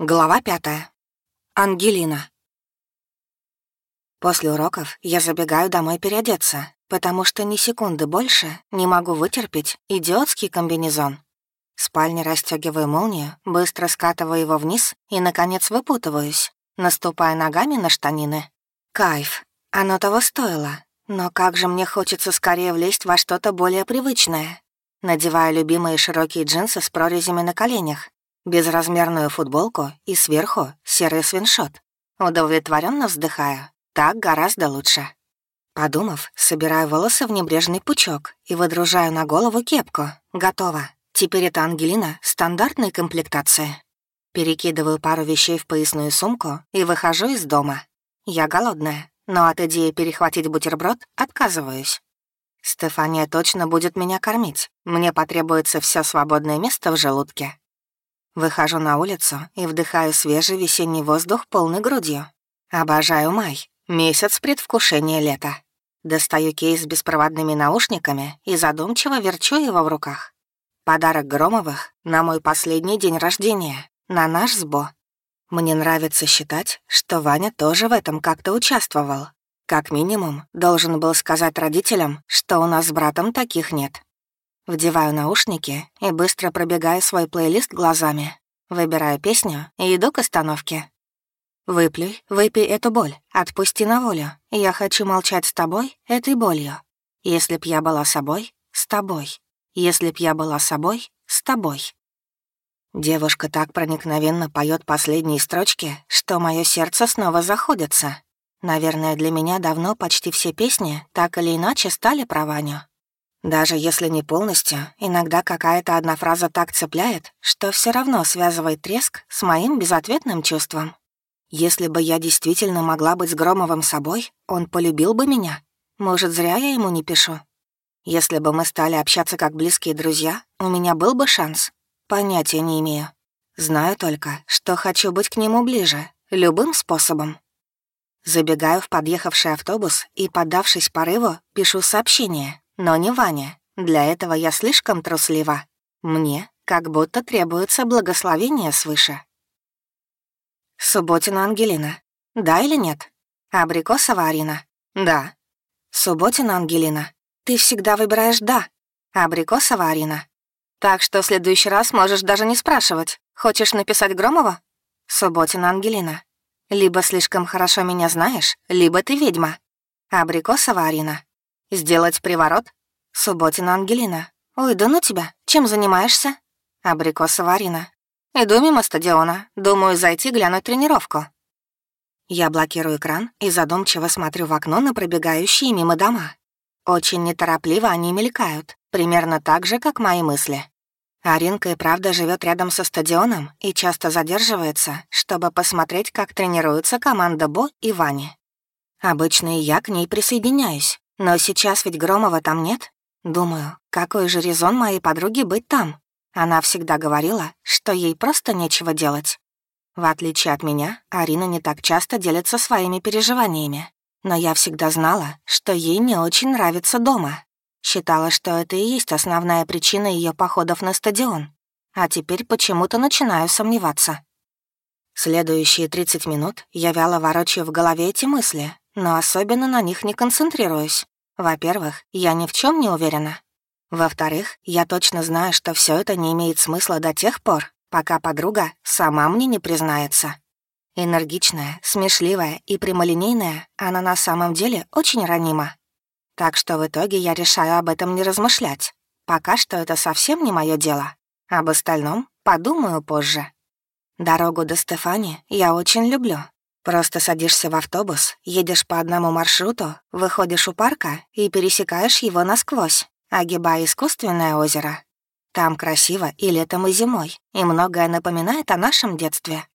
Глава пятая. Ангелина. После уроков я забегаю домой переодеться, потому что ни секунды больше не могу вытерпеть идиотский комбинезон. В спальне расстёгиваю молнию, быстро скатываю его вниз и, наконец, выпутываюсь, наступая ногами на штанины. Кайф. Оно того стоило. Но как же мне хочется скорее влезть во что-то более привычное. Надеваю любимые широкие джинсы с прорезями на коленях, безразмерную футболку и сверху серый свиншот. Удовлетворенно вздыхаю. Так гораздо лучше. Подумав, собираю волосы в небрежный пучок и выдружаю на голову кепку. Готово. Теперь это Ангелина стандартной комплектации. Перекидываю пару вещей в поясную сумку и выхожу из дома. Я голодная, но от идеи перехватить бутерброд отказываюсь. Стефания точно будет меня кормить. Мне потребуется все свободное место в желудке. Выхожу на улицу и вдыхаю свежий весенний воздух полной грудью. Обожаю май, месяц предвкушения лета. Достаю кейс с беспроводными наушниками и задумчиво верчу его в руках. Подарок Громовых на мой последний день рождения, на наш сбо. Мне нравится считать, что Ваня тоже в этом как-то участвовал. Как минимум, должен был сказать родителям, что у нас с братом таких нет. Вдеваю наушники и быстро пробегаю свой плейлист глазами. Выбираю песню и иду к остановке. «Выплюй, выпей эту боль, отпусти на волю. Я хочу молчать с тобой этой болью. Если б я была собой, с тобой. Если б я была собой, с тобой». Девушка так проникновенно поет последние строчки, что мое сердце снова заходится. Наверное, для меня давно почти все песни так или иначе стали про Ваню. Даже если не полностью, иногда какая-то одна фраза так цепляет, что все равно связывает треск с моим безответным чувством. Если бы я действительно могла быть с Громовым собой, он полюбил бы меня. Может, зря я ему не пишу. Если бы мы стали общаться как близкие друзья, у меня был бы шанс. Понятия не имею. Знаю только, что хочу быть к нему ближе, любым способом. Забегаю в подъехавший автобус и, поддавшись порыву, пишу сообщение, но не Ваня. Для этого я слишком труслива. Мне как будто требуется благословение свыше. Субботина Ангелина. Да или нет? Абрикосова Арина. Да. Субботина Ангелина. Ты всегда выбираешь «да». Абрикосова Арина. Так что в следующий раз можешь даже не спрашивать. Хочешь написать Громова? Субботина Ангелина. Либо слишком хорошо меня знаешь, либо ты ведьма. Абрикосова Арина. «Сделать приворот?» «Субботина Ангелина». «Ой, да ну тебя, чем занимаешься?» Абрикосова Арина. «Иду мимо стадиона. Думаю, зайти глянуть тренировку». Я блокирую экран и задумчиво смотрю в окно на пробегающие мимо дома. Очень неторопливо они мелькают, примерно так же, как мои мысли. Аринка и правда живет рядом со стадионом и часто задерживается, чтобы посмотреть, как тренируются команда Бо и Вани. Обычно и я к ней присоединяюсь, но сейчас ведь Громова там нет. Думаю, какой же резон моей подруги быть там? Она всегда говорила, что ей просто нечего делать. В отличие от меня, Арина не так часто делится своими переживаниями. Но я всегда знала, что ей не очень нравится дома. Считала, что это и есть основная причина ее походов на стадион. А теперь почему-то начинаю сомневаться. Следующие 30 минут я вяло ворочаю в голове эти мысли, но особенно на них не концентрируюсь. Во-первых, я ни в чем не уверена. Во-вторых, я точно знаю, что все это не имеет смысла до тех пор, пока подруга сама мне не признается. Энергичная, смешливая и прямолинейная, она на самом деле очень ранима. Так что в итоге я решаю об этом не размышлять. Пока что это совсем не мое дело. Об остальном подумаю позже. Дорогу до Стефани я очень люблю, Просто садишься в автобус, едешь по одному маршруту, выходишь у парка и пересекаешь его насквозь, огибая искусственное озеро. Там красиво и летом, и зимой, и многое напоминает о нашем детстве.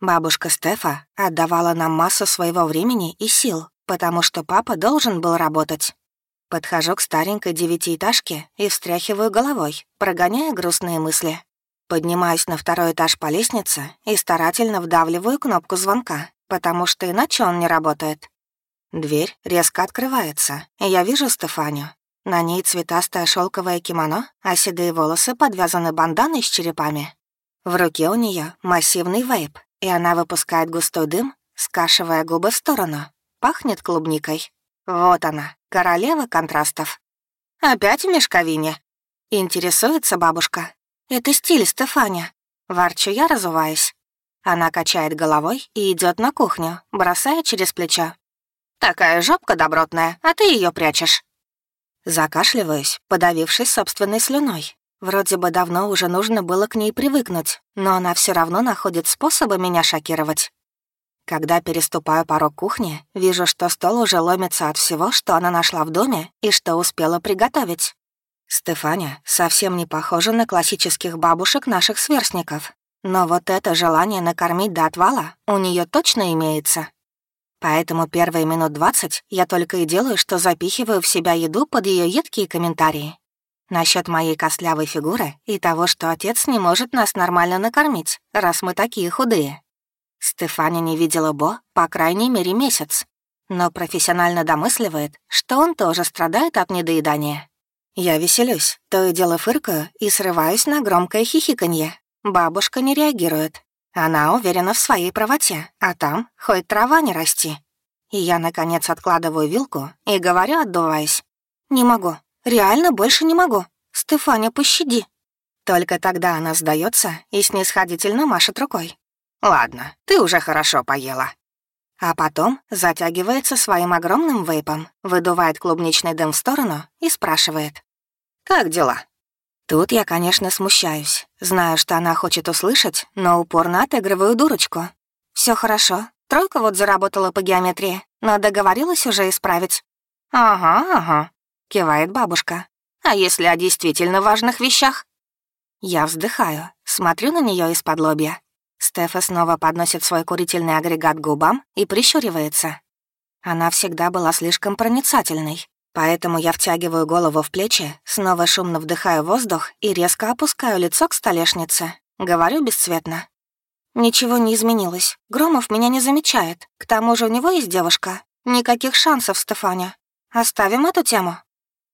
Бабушка Стефа отдавала нам массу своего времени и сил, потому что папа должен был работать. Подхожу к старенькой девятиэтажке и встряхиваю головой, прогоняя грустные мысли. Поднимаюсь на второй этаж по лестнице и старательно вдавливаю кнопку звонка, потому что иначе он не работает. Дверь резко открывается, и я вижу Стефанию. На ней цветастое шелковое кимоно, а седые волосы подвязаны банданой с черепами. В руке у нее массивный вейп, и она выпускает густой дым, скашивая губы в сторону. Пахнет клубникой. Вот она, королева контрастов. Опять в мешковине? Интересуется бабушка. Это стиль Стефаня. Ворчу я, разуваясь. Она качает головой и идет на кухню, бросая через плечо. «Такая жопка добротная, а ты ее прячешь». Закашливаюсь, подавившись собственной слюной. Вроде бы давно уже нужно было к ней привыкнуть, но она все равно находит способы меня шокировать. Когда переступаю порог кухни, вижу, что стол уже ломится от всего, что она нашла в доме и что успела приготовить. Стефаня совсем не похожа на классических бабушек наших сверстников, но вот это желание накормить до отвала у нее точно имеется. Поэтому первые минут двадцать я только и делаю, что запихиваю в себя еду под ее едкие комментарии. Насчет моей костлявой фигуры и того, что отец не может нас нормально накормить, раз мы такие худые. Стефани не видела Бо, по крайней мере, месяц, но профессионально домысливает, что он тоже страдает от недоедания. Я веселюсь, то и дело фыркаю и срываюсь на громкое хихиканье. Бабушка не реагирует. Она уверена в своей правоте, а там хоть трава не расти. И я, наконец, откладываю вилку и говорю, отдуваясь. «Не могу. Реально больше не могу. Стефаня, пощади». Только тогда она сдается и снисходительно машет рукой. «Ладно, ты уже хорошо поела». А потом затягивается своим огромным вейпом, выдувает клубничный дым в сторону и спрашивает. «Как дела?» Тут я, конечно, смущаюсь. Знаю, что она хочет услышать, но упорно отыгрываю дурочку. Все хорошо. Тройка вот заработала по геометрии, но договорилась уже исправить. «Ага, ага», — кивает бабушка. «А если о действительно важных вещах?» Я вздыхаю, смотрю на нее из-под лобья. Стефа снова подносит свой курительный агрегат к губам и прищуривается. Она всегда была слишком проницательной, Поэтому я втягиваю голову в плечи, снова шумно вдыхаю воздух и резко опускаю лицо к столешнице. Говорю бесцветно. «Ничего не изменилось. Громов меня не замечает. К тому же у него есть девушка. Никаких шансов, Стефаня. Оставим эту тему».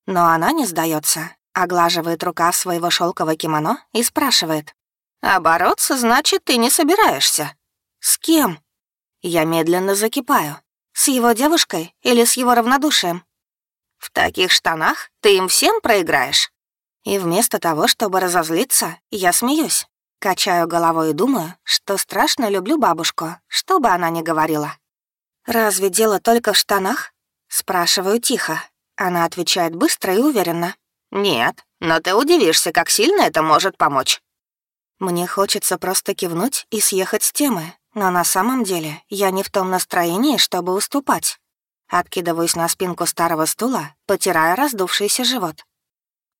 Но она не сдается, оглаживает рука своего шелкового кимоно и спрашивает. «А значит, ты не собираешься?» «С кем?» Я медленно закипаю. «С его девушкой или с его равнодушием?» В таких штанах ты им всем проиграешь?» И вместо того, чтобы разозлиться, я смеюсь. Качаю головой и думаю, что страшно люблю бабушку, что бы она ни говорила. «Разве дело только в штанах?» Спрашиваю тихо. Она отвечает быстро и уверенно. «Нет, но ты удивишься, как сильно это может помочь». Мне хочется просто кивнуть и съехать с темы, но на самом деле я не в том настроении, чтобы уступать. Откидываюсь на спинку старого стула, потирая раздувшийся живот.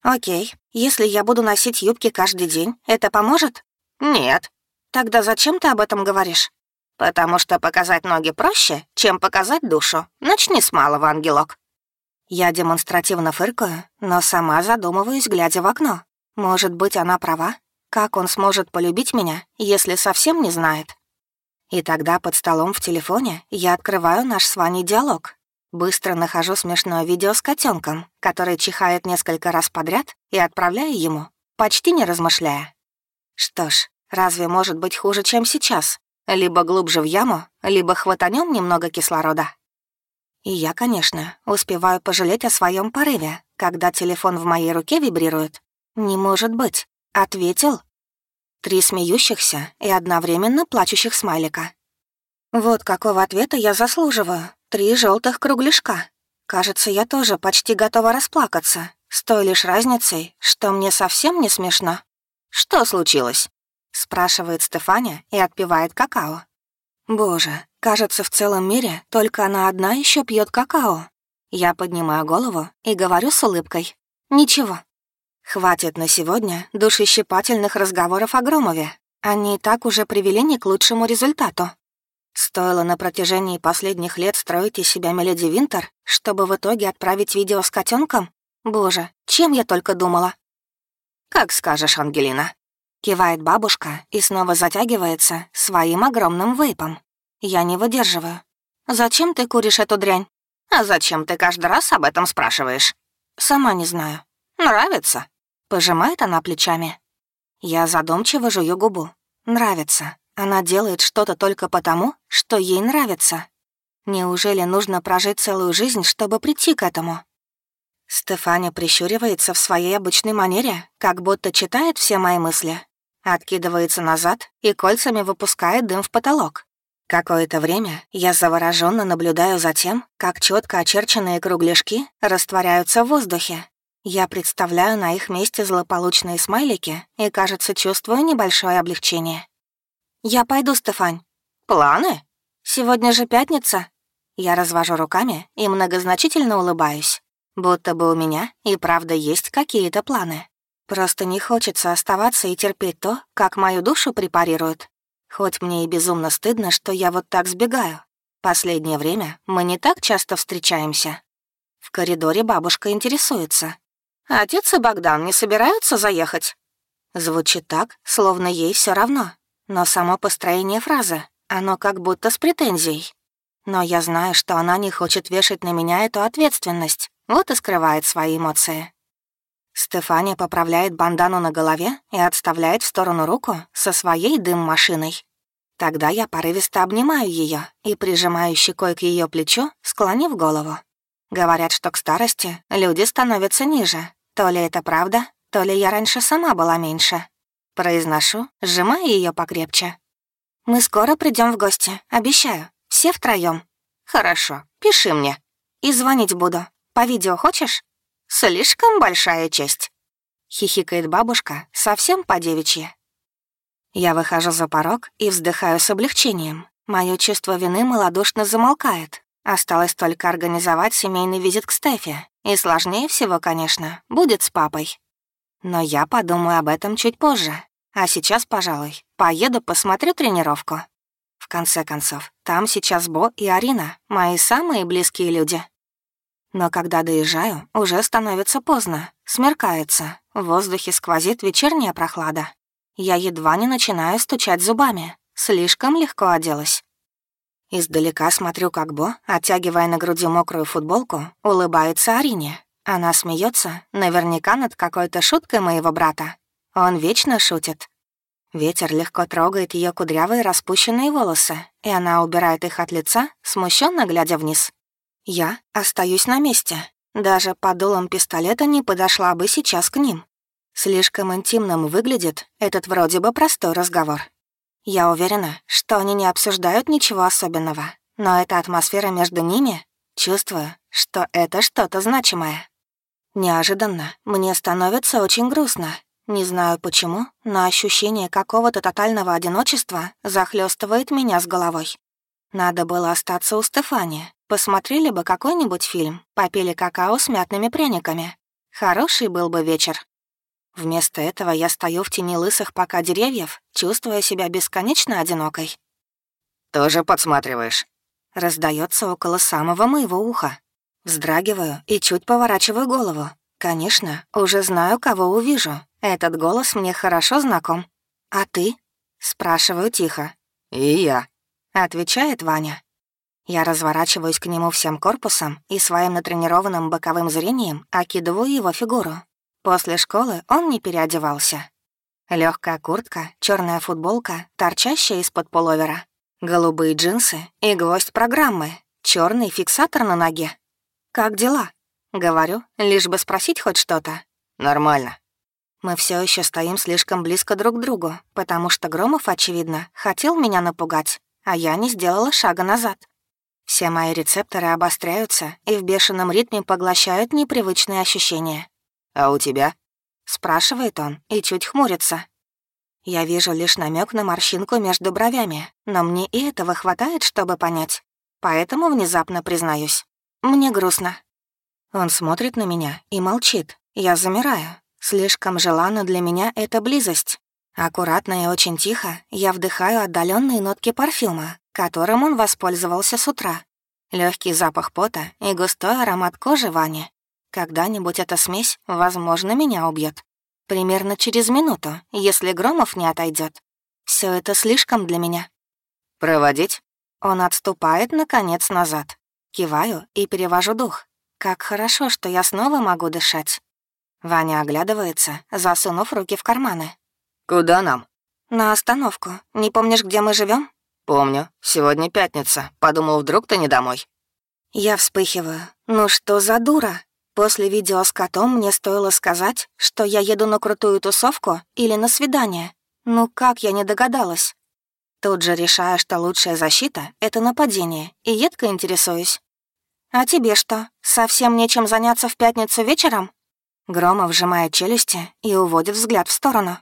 «Окей, если я буду носить юбки каждый день, это поможет?» «Нет». «Тогда зачем ты об этом говоришь?» «Потому что показать ноги проще, чем показать душу. Начни с малого, ангелок». Я демонстративно фыркаю, но сама задумываюсь, глядя в окно. Может быть, она права? Как он сможет полюбить меня, если совсем не знает? И тогда под столом в телефоне я открываю наш с Ваней диалог, Быстро нахожу смешное видео с котенком, который чихает несколько раз подряд, и отправляю ему, почти не размышляя. Что ж, разве может быть хуже, чем сейчас? Либо глубже в яму, либо хватанем немного кислорода. И я, конечно, успеваю пожалеть о своем порыве, когда телефон в моей руке вибрирует. «Не может быть. Ответил?» Три смеющихся и одновременно плачущих смайлика. Вот какого ответа я заслуживаю. Три желтых кругляшка. Кажется, я тоже почти готова расплакаться, с той лишь разницей, что мне совсем не смешно. «Что случилось?» — спрашивает Стефаня и отпивает какао. «Боже, кажется, в целом мире только она одна еще пьет какао». Я поднимаю голову и говорю с улыбкой. «Ничего. Хватит на сегодня душещипательных разговоров о Громове. Они и так уже привели не к лучшему результату. Стоило на протяжении последних лет строить из себя Меледи Винтер, чтобы в итоге отправить видео с котенком? Боже, чем я только думала. «Как скажешь, Ангелина», — кивает бабушка и снова затягивается своим огромным вейпом. Я не выдерживаю. «Зачем ты куришь эту дрянь?» «А зачем ты каждый раз об этом спрашиваешь?» «Сама не знаю». «Нравится?» — пожимает она плечами. Я задумчиво жую губу. Нравится. Она делает что-то только потому, что ей нравится. Неужели нужно прожить целую жизнь, чтобы прийти к этому? Стефаня прищуривается в своей обычной манере, как будто читает все мои мысли. Откидывается назад и кольцами выпускает дым в потолок. Какое-то время я завороженно наблюдаю за тем, как четко очерченные кругляшки растворяются в воздухе. Я представляю на их месте злополучные смайлики и, кажется, чувствую небольшое облегчение. «Я пойду, Стефань». «Планы?» «Сегодня же пятница». Я развожу руками и многозначительно улыбаюсь. Будто бы у меня и правда есть какие-то планы. Просто не хочется оставаться и терпеть то, как мою душу препарируют. Хоть мне и безумно стыдно, что я вот так сбегаю. Последнее время мы не так часто встречаемся. В коридоре бабушка интересуется. «Отец и Богдан не собираются заехать?» Звучит так, словно ей все равно. Но само построение фразы, оно как будто с претензией. Но я знаю, что она не хочет вешать на меня эту ответственность. Вот и скрывает свои эмоции. Стефания поправляет бандану на голове и отставляет в сторону руку со своей дым-машиной. Тогда я порывисто обнимаю ее и прижимаю щекой к ее плечу, склонив голову. Говорят, что к старости люди становятся ниже. То ли это правда, то ли я раньше сама была меньше. Произношу, сжимая ее покрепче. «Мы скоро придем в гости, обещаю. Все втроем. «Хорошо, пиши мне. И звонить буду. По видео хочешь?» «Слишком большая честь», — хихикает бабушка, совсем по-девичьи. Я выхожу за порог и вздыхаю с облегчением. Мое чувство вины малодушно замолкает. Осталось только организовать семейный визит к Стефе. И сложнее всего, конечно, будет с папой. Но я подумаю об этом чуть позже. А сейчас, пожалуй, поеду посмотрю тренировку. В конце концов, там сейчас Бо и Арина, мои самые близкие люди. Но когда доезжаю, уже становится поздно, смеркается, в воздухе сквозит вечерняя прохлада. Я едва не начинаю стучать зубами, слишком легко оделась. Издалека смотрю, как Бо, оттягивая на груди мокрую футболку, улыбается Арине. Она смеется, наверняка над какой-то шуткой моего брата. Он вечно шутит. Ветер легко трогает ее кудрявые распущенные волосы, и она убирает их от лица, смущенно глядя вниз. Я остаюсь на месте. Даже под дулом пистолета не подошла бы сейчас к ним. Слишком интимным выглядит этот вроде бы простой разговор. Я уверена, что они не обсуждают ничего особенного, но эта атмосфера между ними, чувствую, что это что-то значимое. Неожиданно мне становится очень грустно. Не знаю почему, но ощущение какого-то тотального одиночества захлестывает меня с головой. Надо было остаться у Стефани, Посмотрели бы какой-нибудь фильм, попили какао с мятными пряниками. Хороший был бы вечер. Вместо этого я стою в тени лысых пока деревьев, чувствуя себя бесконечно одинокой. «Тоже подсматриваешь?» Раздается около самого моего уха. Вздрагиваю и чуть поворачиваю голову. Конечно, уже знаю, кого увижу. Этот голос мне хорошо знаком. «А ты?» — спрашиваю тихо. «И я», — отвечает Ваня. Я разворачиваюсь к нему всем корпусом и своим натренированным боковым зрением окидываю его фигуру. После школы он не переодевался. Легкая куртка, черная футболка, торчащая из-под пуловера, голубые джинсы и гвоздь программы, черный фиксатор на ноге. «Как дела?» — говорю, лишь бы спросить хоть что-то. «Нормально». Мы все еще стоим слишком близко друг к другу, потому что Громов, очевидно, хотел меня напугать, а я не сделала шага назад. Все мои рецепторы обостряются и в бешеном ритме поглощают непривычные ощущения. «А у тебя?» — спрашивает он и чуть хмурится. Я вижу лишь намек на морщинку между бровями, но мне и этого хватает, чтобы понять. Поэтому внезапно признаюсь. Мне грустно. Он смотрит на меня и молчит. Я замираю. Слишком желанна для меня эта близость. Аккуратно и очень тихо я вдыхаю отдаленные нотки парфюма, которым он воспользовался с утра. Легкий запах пота и густой аромат кожи Вани. Когда-нибудь эта смесь, возможно, меня убьет. Примерно через минуту, если Громов не отойдет. Все это слишком для меня. «Проводить?» Он отступает, наконец, назад. Киваю и перевожу дух. Как хорошо, что я снова могу дышать. Ваня оглядывается, засунув руки в карманы. «Куда нам?» «На остановку. Не помнишь, где мы живем? «Помню. Сегодня пятница. Подумал, вдруг ты не домой». Я вспыхиваю. «Ну что за дура? После видео с котом мне стоило сказать, что я еду на крутую тусовку или на свидание. Ну как я не догадалась? Тут же решаю, что лучшая защита — это нападение, и едко интересуюсь. «А тебе что, совсем нечем заняться в пятницу вечером?» Громов сжимает челюсти и уводит взгляд в сторону.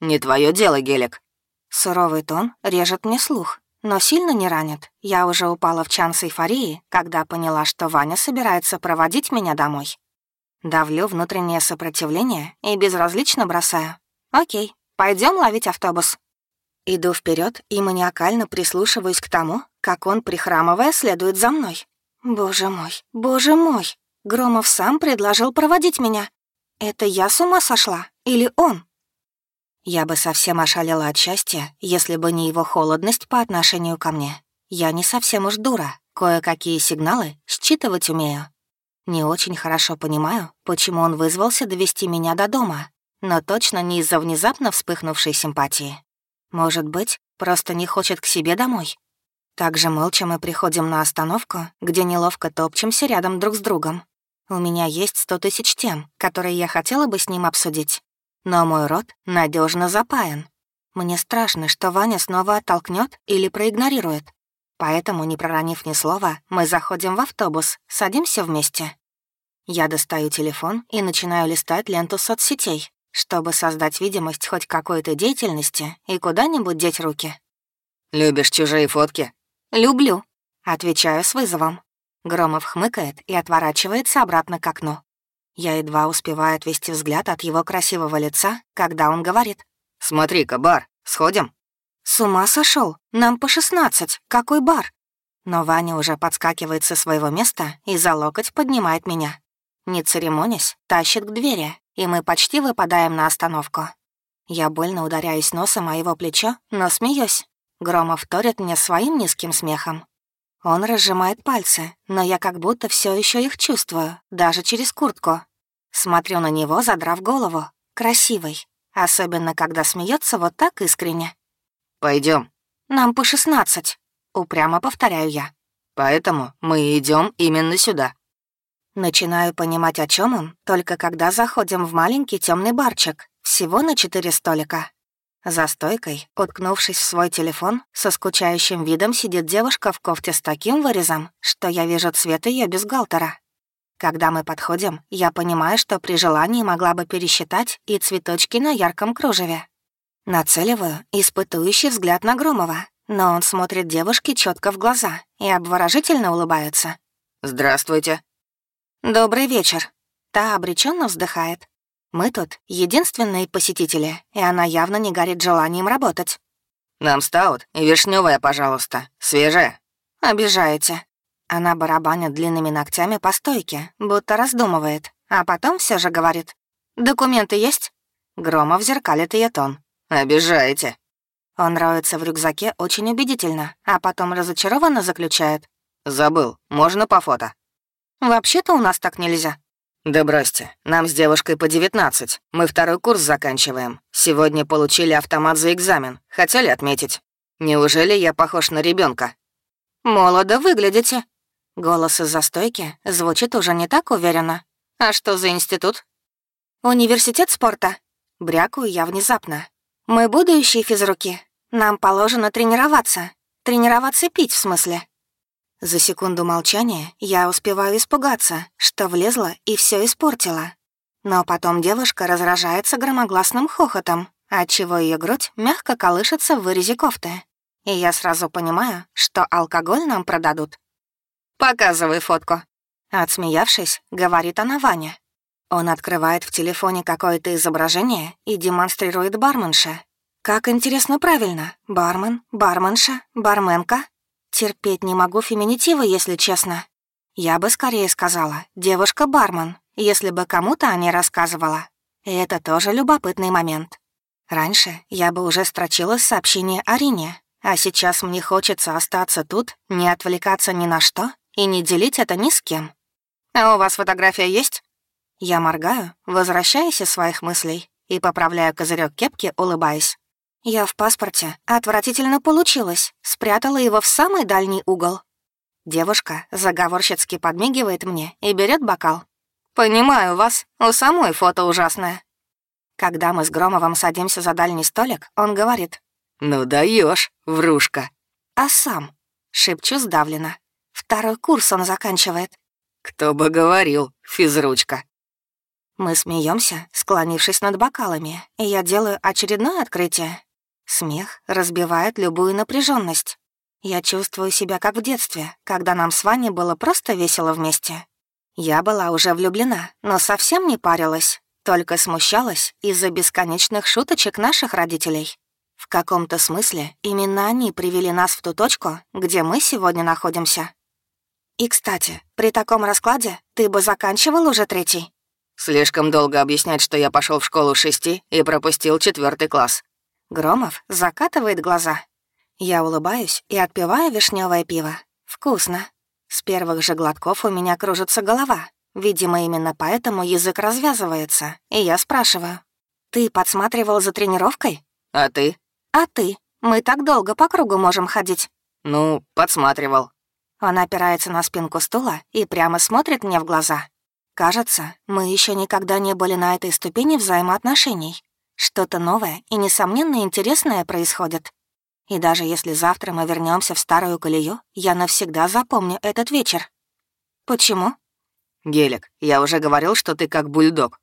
«Не твое дело, Гелик». Суровый тон режет мне слух, но сильно не ранит. Я уже упала в чан с эйфории, когда поняла, что Ваня собирается проводить меня домой. Давлю внутреннее сопротивление и безразлично бросаю. «Окей, пойдем ловить автобус». Иду вперед и маниакально прислушиваюсь к тому, как он, прихрамывая, следует за мной. «Боже мой, боже мой! Громов сам предложил проводить меня. Это я с ума сошла? Или он?» Я бы совсем ошалела от счастья, если бы не его холодность по отношению ко мне. Я не совсем уж дура, кое-какие сигналы считывать умею. Не очень хорошо понимаю, почему он вызвался довести меня до дома, но точно не из-за внезапно вспыхнувшей симпатии. Может быть, просто не хочет к себе домой. Также молча мы приходим на остановку, где неловко топчемся рядом друг с другом. У меня есть сто тысяч тем, которые я хотела бы с ним обсудить, но мой рот надежно запаян. Мне страшно, что Ваня снова оттолкнет или проигнорирует. Поэтому, не проронив ни слова, мы заходим в автобус, садимся вместе. Я достаю телефон и начинаю листать ленту соцсетей, чтобы создать видимость хоть какой-то деятельности и куда-нибудь деть руки. «Любишь чужие фотки?» «Люблю», — отвечаю с вызовом. Громов хмыкает и отворачивается обратно к окну. Я едва успеваю отвести взгляд от его красивого лица, когда он говорит. «Смотри-ка, бар, сходим?» «С ума сошел? Нам по шестнадцать. Какой бар?» Но Ваня уже подскакивает со своего места и за локоть поднимает меня. Не церемонясь, тащит к двери, и мы почти выпадаем на остановку. Я больно ударяюсь носом о его плечо, но смеюсь. Громов вторит мне своим низким смехом. Он разжимает пальцы, но я как будто все еще их чувствую, даже через куртку. Смотрю на него, задрав голову. Красивый. Особенно, когда смеется вот так искренне. Пойдем. Нам по шестнадцать. Упрямо повторяю я. Поэтому мы идем именно сюда. Начинаю понимать, о чем он, только когда заходим в маленький темный барчик, всего на четыре столика. За стойкой, уткнувшись в свой телефон, со скучающим видом сидит девушка в кофте с таким вырезом, что я вижу цвет ее бюстгальтера. Когда мы подходим, я понимаю, что при желании могла бы пересчитать и цветочки на ярком кружеве. Нацеливаю испытующий взгляд на Громова, но он смотрит девушке четко в глаза и обворожительно улыбается. «Здравствуйте». «Добрый вечер». Та обреченно вздыхает. Мы тут единственные посетители, и она явно не горит желанием работать. «Нам стаут и вишневая, пожалуйста. Свежая». «Обижаете». Она барабанит длинными ногтями по стойке, будто раздумывает, а потом все же говорит. «Документы есть?» Громов зеркалит ее тон. «Обижаете». Он роется в рюкзаке очень убедительно, а потом разочарованно заключает. «Забыл. Можно по фото?» «Вообще-то у нас так нельзя». «Да бросьте, нам с девушкой по 19. Мы второй курс заканчиваем. Сегодня получили автомат за экзамен. Хотели отметить. Неужели я похож на ребенка? «Молодо выглядите». Голос из-за стойки звучит уже не так уверенно. «А что за институт?» «Университет спорта». Брякую я внезапно. «Мы будущие физруки. Нам положено тренироваться. Тренироваться пить, в смысле». За секунду молчания я успеваю испугаться, что влезла и все испортила. Но потом девушка разражается громогласным хохотом, отчего ее грудь мягко колышется в вырезе кофты. И я сразу понимаю, что алкоголь нам продадут. «Показывай фотку». Отсмеявшись, говорит она Ваня. Он открывает в телефоне какое-то изображение и демонстрирует барменше. Как интересно правильно. Бармен, барменша, барменка. Терпеть не могу феминитивы, если честно. Я бы скорее сказала «девушка-бармен», если бы кому-то о ней рассказывала. И это тоже любопытный момент. Раньше я бы уже строчила сообщение Арине, а сейчас мне хочется остаться тут, не отвлекаться ни на что и не делить это ни с кем. «А у вас фотография есть?» Я моргаю, возвращаясь из своих мыслей и поправляю козырек кепки, улыбаясь. Я в паспорте. Отвратительно получилось. Спрятала его в самый дальний угол. Девушка заговорщицки подмигивает мне и берет бокал. «Понимаю вас. У самой фото ужасное». Когда мы с Громовым садимся за дальний столик, он говорит. «Ну даешь, врушка». «А сам?» — шепчу сдавленно. Второй курс он заканчивает. «Кто бы говорил, физручка». Мы смеемся, склонившись над бокалами, и я делаю очередное открытие. Смех разбивает любую напряженность. Я чувствую себя как в детстве, когда нам с Ваней было просто весело вместе. Я была уже влюблена, но совсем не парилась, только смущалась из-за бесконечных шуточек наших родителей. В каком-то смысле именно они привели нас в ту точку, где мы сегодня находимся. И, кстати, при таком раскладе ты бы заканчивал уже третий. Слишком долго объяснять, что я пошел в школу шести и пропустил четвертый класс. Громов закатывает глаза. Я улыбаюсь и отпиваю вишневое пиво. Вкусно. С первых же глотков у меня кружится голова. Видимо, именно поэтому язык развязывается. И я спрашиваю. «Ты подсматривал за тренировкой?» «А ты?» «А ты? Мы так долго по кругу можем ходить». «Ну, подсматривал». Он опирается на спинку стула и прямо смотрит мне в глаза. Кажется, мы еще никогда не были на этой ступени взаимоотношений. Что-то новое и, несомненно, интересное происходит. И даже если завтра мы вернемся в старую колею, я навсегда запомню этот вечер. Почему? Гелик, я уже говорил, что ты как бульдог.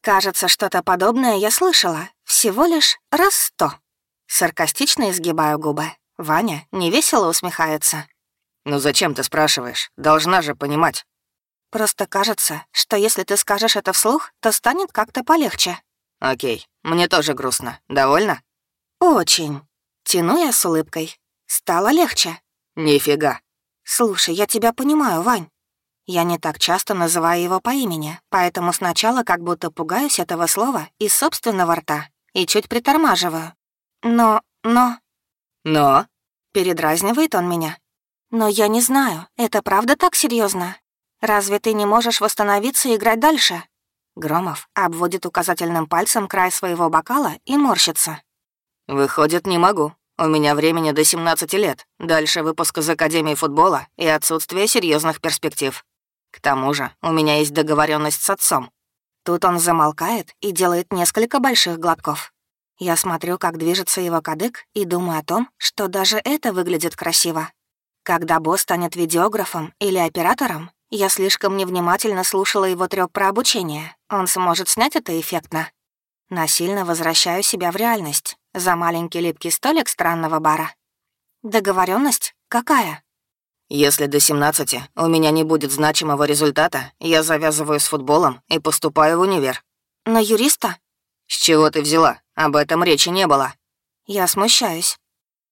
Кажется, что-то подобное я слышала. Всего лишь раз сто. Саркастично изгибаю губы. Ваня невесело усмехается. «Ну зачем ты спрашиваешь? Должна же понимать». «Просто кажется, что если ты скажешь это вслух, то станет как-то полегче». «Окей, мне тоже грустно. Довольно?» «Очень». Тяну я с улыбкой. Стало легче. «Нифига». «Слушай, я тебя понимаю, Вань. Я не так часто называю его по имени, поэтому сначала как будто пугаюсь этого слова из собственного рта и чуть притормаживаю. Но, но... Но? Передразнивает он меня. Но я не знаю, это правда так серьезно? Разве ты не можешь восстановиться и играть дальше? Громов обводит указательным пальцем край своего бокала и морщится. «Выходит, не могу. У меня времени до 17 лет. Дальше выпуск из Академии футбола и отсутствие серьезных перспектив. К тому же у меня есть договоренность с отцом». Тут он замолкает и делает несколько больших глотков. Я смотрю, как движется его кадык, и думаю о том, что даже это выглядит красиво. Когда босс станет видеографом или оператором, я слишком невнимательно слушала его трёп про обучение. Он сможет снять это эффектно. Насильно возвращаю себя в реальность за маленький липкий столик странного бара. Договоренность какая? Если до 17 у меня не будет значимого результата, я завязываю с футболом и поступаю в универ. На юриста? С чего ты взяла? Об этом речи не было. Я смущаюсь.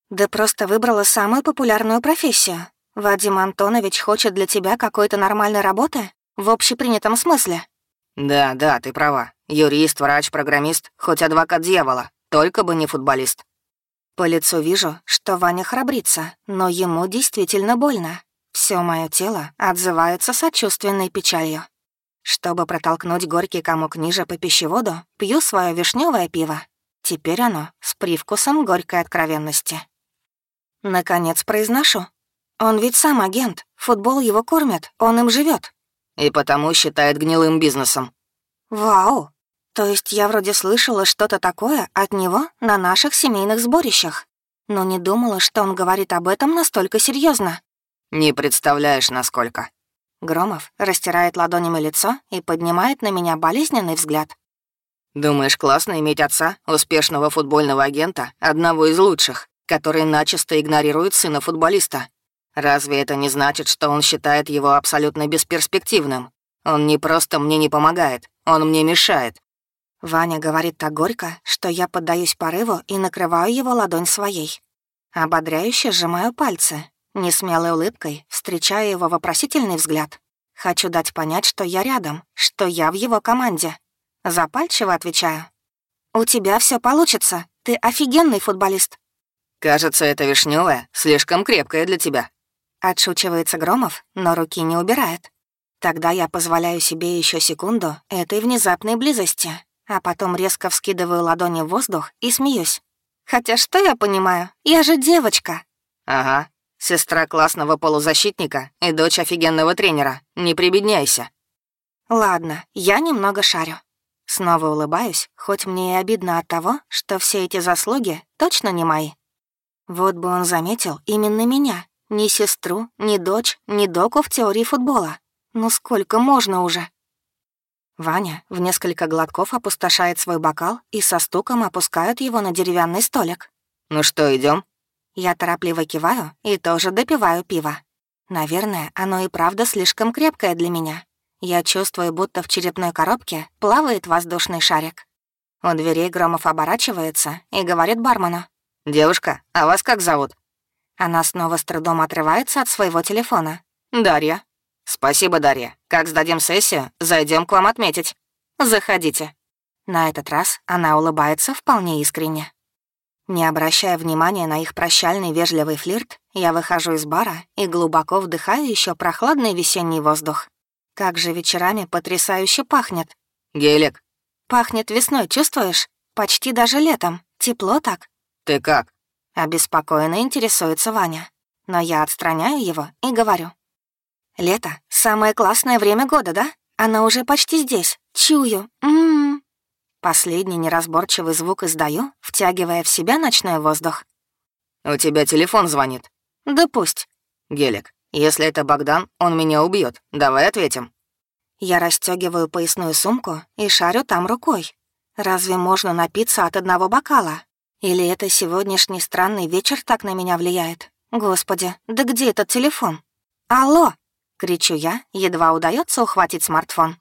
Да просто выбрала самую популярную профессию. Вадим Антонович хочет для тебя какой-то нормальной работы? В общепринятом смысле? Да, да, ты права. Юрист, врач, программист, хоть адвокат дьявола, только бы не футболист. По лицу вижу, что Ваня храбрится, но ему действительно больно. Все мое тело отзывается сочувственной печалью. Чтобы протолкнуть горький комок ниже по пищеводу, пью свое вишневое пиво. Теперь оно с привкусом горькой откровенности. Наконец произношу. Он ведь сам агент, футбол его кормят, он им живет. И потому считает гнилым бизнесом. Вау! То есть я вроде слышала что-то такое от него на наших семейных сборищах, но не думала, что он говорит об этом настолько серьезно. Не представляешь, насколько. Громов растирает ладонями лицо и поднимает на меня болезненный взгляд. «Думаешь, классно иметь отца, успешного футбольного агента, одного из лучших, который начисто игнорирует сына футболиста? Разве это не значит, что он считает его абсолютно бесперспективным? Он не просто мне не помогает, он мне мешает. Ваня говорит так горько, что я поддаюсь порыву и накрываю его ладонь своей. Ободряюще сжимаю пальцы, несмелой улыбкой встречаю его вопросительный взгляд. Хочу дать понять, что я рядом, что я в его команде. Запальчиво отвечаю. «У тебя все получится, ты офигенный футболист». «Кажется, это вишневая слишком крепкая для тебя», Отшучивается Громов, но руки не убирает. Тогда я позволяю себе еще секунду этой внезапной близости, а потом резко вскидываю ладони в воздух и смеюсь. Хотя что я понимаю? Я же девочка. Ага, сестра классного полузащитника и дочь офигенного тренера. Не прибедняйся. Ладно, я немного шарю. Снова улыбаюсь, хоть мне и обидно от того, что все эти заслуги точно не мои. Вот бы он заметил именно меня. Ни сестру, ни дочь, ни доку в теории футбола. Ну сколько можно уже? Ваня в несколько глотков опустошает свой бокал и со стуком опускают его на деревянный столик. «Ну что, идем? Я торопливо киваю и тоже допиваю пиво. Наверное, оно и правда слишком крепкое для меня. Я чувствую, будто в черепной коробке плавает воздушный шарик. У дверей Громов оборачивается и говорит бармену. «Девушка, а вас как зовут?» Она снова с трудом отрывается от своего телефона. «Дарья». «Спасибо, Дарья. Как сдадим сессию, зайдем к вам отметить. Заходите». На этот раз она улыбается вполне искренне. Не обращая внимания на их прощальный вежливый флирт, я выхожу из бара и глубоко вдыхаю еще прохладный весенний воздух. Как же вечерами потрясающе пахнет. «Гелик». «Пахнет весной, чувствуешь? Почти даже летом. Тепло так». «Ты как?» Обеспокоенно интересуется Ваня. Но я отстраняю его и говорю. «Лето — самое классное время года, да? Оно уже почти здесь. Чую. М -м -м. Последний неразборчивый звук издаю, втягивая в себя ночной воздух. «У тебя телефон звонит». «Да пусть». «Гелик, если это Богдан, он меня убьет. Давай ответим». Я расстегиваю поясную сумку и шарю там рукой. Разве можно напиться от одного бокала? Или это сегодняшний странный вечер так на меня влияет? Господи, да где этот телефон? Алло! Кричу я, едва удается ухватить смартфон.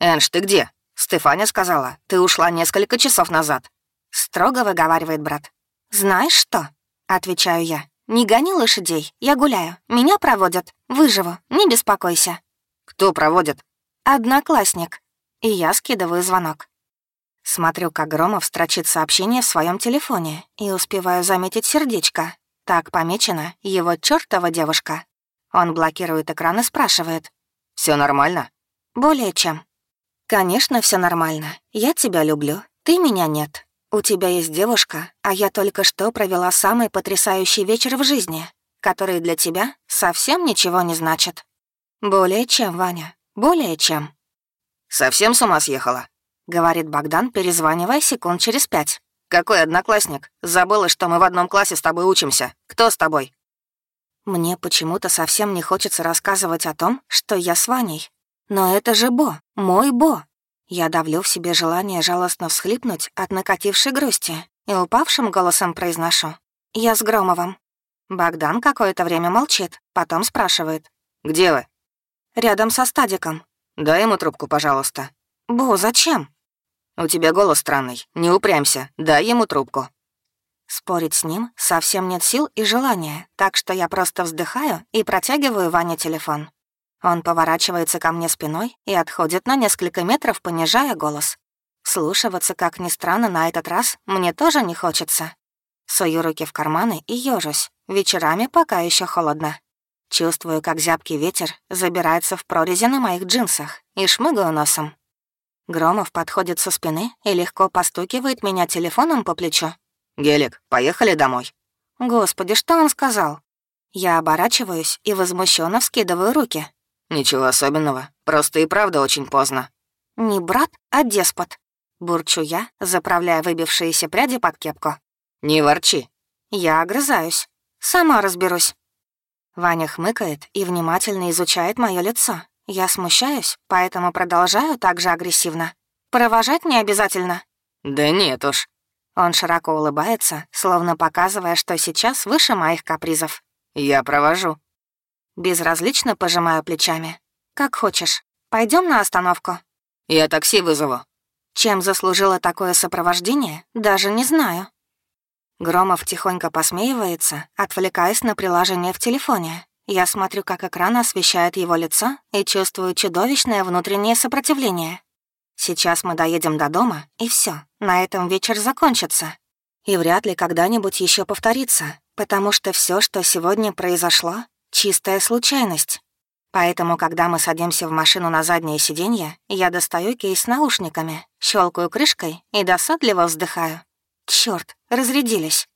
«Энж, ты где?» «Стефаня сказала, ты ушла несколько часов назад». Строго выговаривает брат. «Знаешь что?» — отвечаю я. «Не гони лошадей, я гуляю. Меня проводят. Выживу, не беспокойся». «Кто проводит?» «Одноклассник». И я скидываю звонок. Смотрю, как Громов строчит сообщение в своем телефоне и успеваю заметить сердечко. Так помечено его чертова девушка. Он блокирует экран и спрашивает. Все нормально?» «Более чем». «Конечно, все нормально. Я тебя люблю. Ты меня нет. У тебя есть девушка, а я только что провела самый потрясающий вечер в жизни, который для тебя совсем ничего не значит. Более чем, Ваня. Более чем». «Совсем с ума съехала?» — говорит Богдан, перезванивая секунд через пять. «Какой одноклассник? Забыла, что мы в одном классе с тобой учимся. Кто с тобой?» Мне почему-то совсем не хочется рассказывать о том, что я с Ваней. Но это же Бо, мой Бо. Я давлю в себе желание жалостно всхлипнуть от накатившей грусти и упавшим голосом произношу. «Я с Громовым». Богдан какое-то время молчит, потом спрашивает. «Где вы?» «Рядом со стадиком». «Дай ему трубку, пожалуйста». «Бо, зачем?» «У тебя голос странный. Не упрямься. Дай ему трубку». Спорить с ним совсем нет сил и желания, так что я просто вздыхаю и протягиваю Ване телефон. Он поворачивается ко мне спиной и отходит на несколько метров, понижая голос. Слушиваться, как ни странно, на этот раз мне тоже не хочется. Сую руки в карманы и ёжусь. Вечерами пока еще холодно. Чувствую, как зябкий ветер забирается в прорези на моих джинсах и шмыгаю носом. Громов подходит со спины и легко постукивает меня телефоном по плечу. «Гелик, поехали домой». Господи, что он сказал? Я оборачиваюсь и возмущенно вскидываю руки. «Ничего особенного, просто и правда очень поздно». «Не брат, а деспот», — бурчу я, заправляя выбившиеся пряди под кепку. «Не ворчи». Я огрызаюсь. Сама разберусь. Ваня хмыкает и внимательно изучает мое лицо. Я смущаюсь, поэтому продолжаю так же агрессивно. Провожать не обязательно. «Да нет уж», он широко улыбается, словно показывая, что сейчас выше моих капризов. «Я провожу». Безразлично пожимаю плечами. «Как хочешь. Пойдем на остановку?» «Я такси вызову». Чем заслужило такое сопровождение, даже не знаю. Громов тихонько посмеивается, отвлекаясь на приложение в телефоне. Я смотрю, как экран освещает его лицо и чувствую чудовищное внутреннее сопротивление. Сейчас мы доедем до дома, и все. на этом вечер закончится. И вряд ли когда-нибудь еще повторится, потому что все, что сегодня произошло, — чистая случайность. Поэтому, когда мы садимся в машину на заднее сиденье, я достаю кейс с наушниками, щелкаю крышкой и досадливо вздыхаю. Черт, разрядились.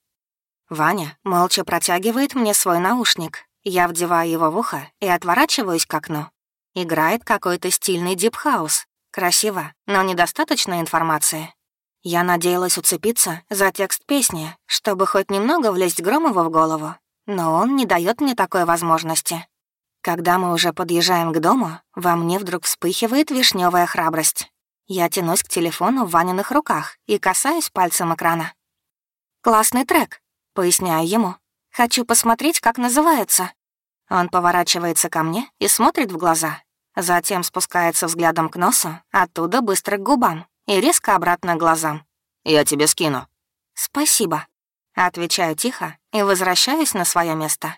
Ваня молча протягивает мне свой наушник. Я вдеваю его в ухо и отворачиваюсь к окну. Играет какой-то стильный deep house. Красиво, но недостаточно информации. Я надеялась уцепиться за текст песни, чтобы хоть немного влезть Громову в голову, но он не дает мне такой возможности. Когда мы уже подъезжаем к дому, во мне вдруг вспыхивает вишневая храбрость. Я тянусь к телефону в Ваниных руках и касаюсь пальцем экрана. «Классный трек», — поясняю ему. «Хочу посмотреть, как называется». Он поворачивается ко мне и смотрит в глаза. Затем спускается взглядом к носу, оттуда быстро к губам и резко обратно к глазам. «Я тебе скину». «Спасибо». Отвечаю тихо и возвращаюсь на свое место.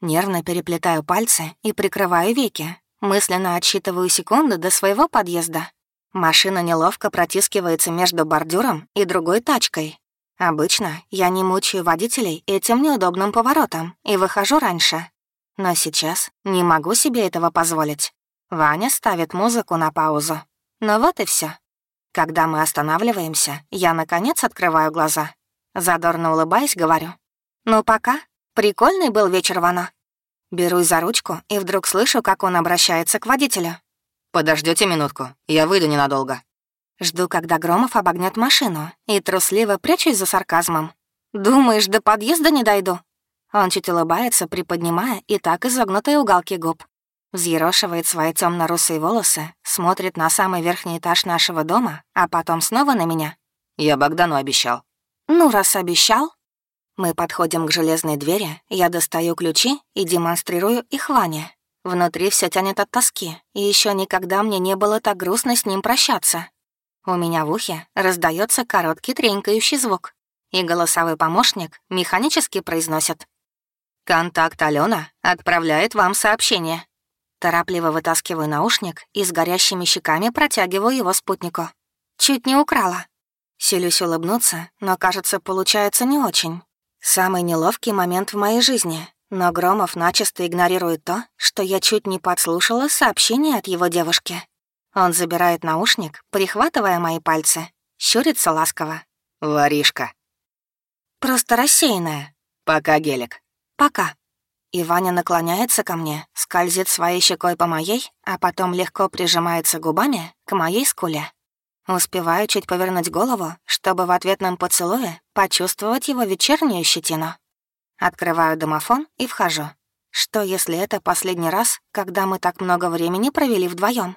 Нервно переплетаю пальцы и прикрываю веки. Мысленно отсчитываю секунды до своего подъезда. Машина неловко протискивается между бордюром и другой тачкой. Обычно я не мучаю водителей этим неудобным поворотом и выхожу раньше. Но сейчас не могу себе этого позволить. Ваня ставит музыку на паузу. Но вот и все. Когда мы останавливаемся, я, наконец, открываю глаза. Задорно улыбаясь, говорю. «Ну, пока. Прикольный был вечер, Вано». Берусь за ручку и вдруг слышу, как он обращается к водителю. Подождете минутку, я выйду ненадолго». Жду, когда Громов обогнет машину, и трусливо прячусь за сарказмом. «Думаешь, до подъезда не дойду?» Он чуть улыбается, приподнимая и так изогнутые уголки губ. Взъерошивает свои темно русые волосы, смотрит на самый верхний этаж нашего дома, а потом снова на меня. «Я Богдану обещал». «Ну, раз обещал...» Мы подходим к железной двери, я достаю ключи и демонстрирую их Ване. Внутри все тянет от тоски, и еще никогда мне не было так грустно с ним прощаться. У меня в ухе раздается короткий тренькающий звук, и голосовой помощник механически произносит. «Контакт Алена отправляет вам сообщение». Торопливо вытаскиваю наушник и с горящими щеками протягиваю его спутнику. Чуть не украла. Селюсь улыбнуться, но, кажется, получается не очень. Самый неловкий момент в моей жизни, но Громов начисто игнорирует то, что я чуть не подслушала сообщение от его девушки. Он забирает наушник, прихватывая мои пальцы, щурится ласково. «Воришка». «Просто рассеянная». «Пока, Гелик». «Пока». И Ваня наклоняется ко мне, скользит своей щекой по моей, а потом легко прижимается губами к моей скуле. Успеваю чуть повернуть голову, чтобы в ответном поцелуе почувствовать его вечернюю щетину. Открываю домофон и вхожу. Что, если это последний раз, когда мы так много времени провели вдвоем?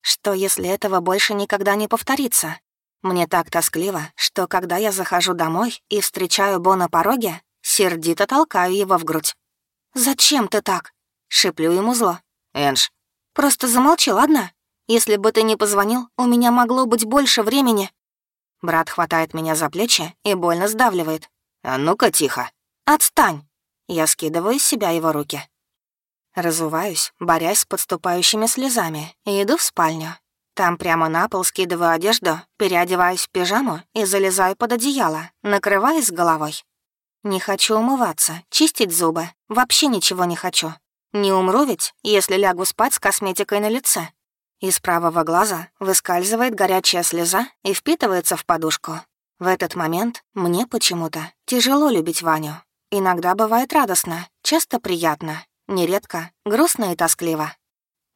Что, если этого больше никогда не повторится? Мне так тоскливо, что когда я захожу домой и встречаю Бо на пороге, сердито толкаю его в грудь. «Зачем ты так?» — шиплю ему зло. «Энж». «Просто замолчи, ладно?» Если бы ты не позвонил, у меня могло быть больше времени». Брат хватает меня за плечи и больно сдавливает. «А ну-ка, тихо». «Отстань!» Я скидываю с себя его руки. Разуваюсь, борясь с подступающими слезами, и иду в спальню. Там прямо на пол скидываю одежду, переодеваюсь в пижаму и залезаю под одеяло, накрываясь головой. Не хочу умываться, чистить зубы, вообще ничего не хочу. Не умру ведь, если лягу спать с косметикой на лице. Из правого глаза выскальзывает горячая слеза и впитывается в подушку. В этот момент мне почему-то тяжело любить Ваню. Иногда бывает радостно, часто приятно, нередко грустно и тоскливо.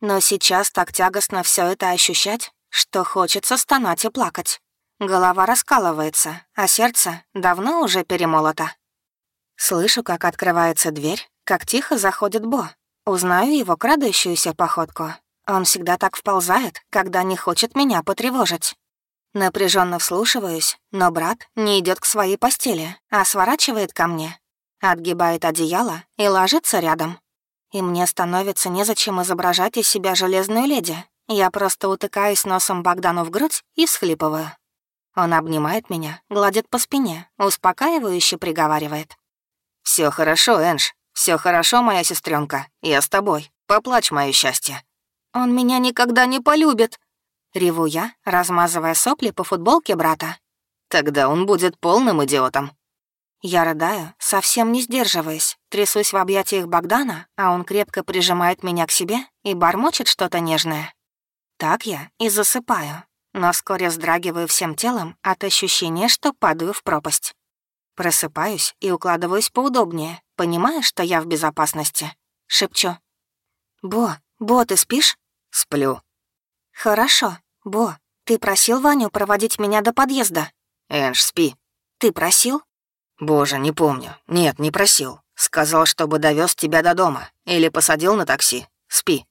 Но сейчас так тягостно все это ощущать, что хочется стонать и плакать. Голова раскалывается, а сердце давно уже перемолото. Слышу, как открывается дверь, как тихо заходит Бо. Узнаю его крадущуюся походку он всегда так вползает, когда не хочет меня потревожить. Напряженно вслушиваюсь, но брат не идет к своей постели, а сворачивает ко мне, отгибает одеяло и ложится рядом. И мне становится незачем изображать из себя железную леди. Я просто утыкаюсь носом Богдану в грудь и всхлипываю. Он обнимает меня, гладит по спине, успокаивающе приговаривает. Все хорошо, Энж, все хорошо, моя сестренка. Я с тобой. Поплачь мое счастье. «Он меня никогда не полюбит!» Реву я, размазывая сопли по футболке брата. «Тогда он будет полным идиотом». Я рыдаю, совсем не сдерживаясь, трясусь в объятиях Богдана, а он крепко прижимает меня к себе и бормочет что-то нежное. Так я и засыпаю. но вскоре вздрагиваю всем телом от ощущения, что падаю в пропасть. Просыпаюсь и укладываюсь поудобнее, понимая, что я в безопасности. Шепчу. «Бо, Бо, ты спишь?» «Сплю». «Хорошо. Бо, ты просил Ваню проводить меня до подъезда?» «Энж, спи». «Ты просил?» «Боже, не помню. Нет, не просил. Сказал, чтобы довез тебя до дома. Или посадил на такси. Спи».